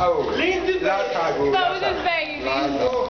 Oh, Lindsay That cago. Stavo del baby.